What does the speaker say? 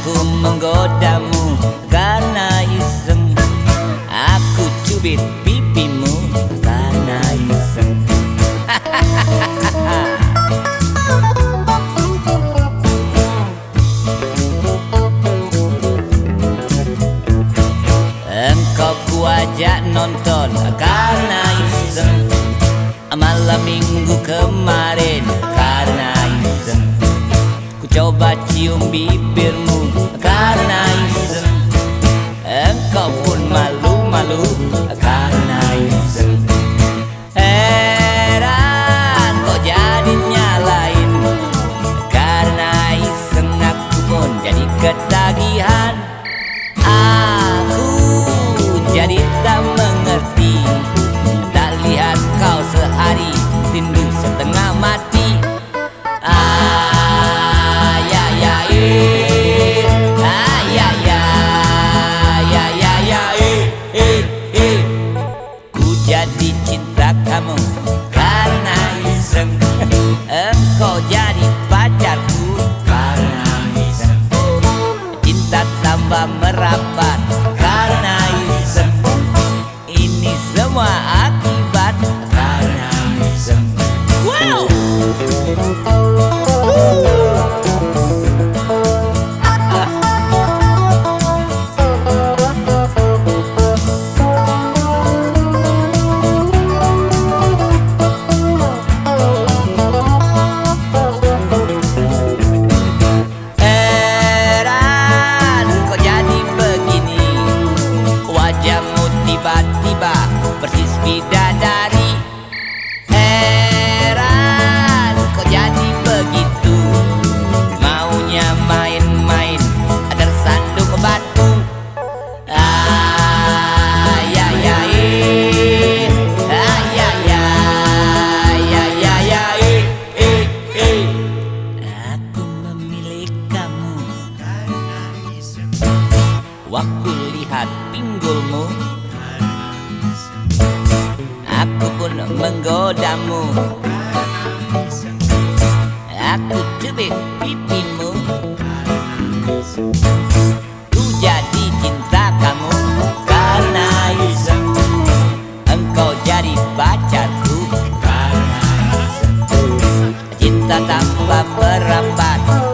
aku menggodamu karena iseng. Aku cubit pipimu karena iseng. Engkau kuajak nonton karena iseng. Malam minggu kemarin de um bibermo jadi cinta kamu Karena merapat Karena iseng Ini semua akibat Wajahmu tiba-tiba persis bidadari Waktu lihat pinggulmu. Aku pun menggodamu. Aku cubit pipimu. Ku jadi cinta kamu. Karena iseng Engkau jadi pacarku. Cinta tanpa merambat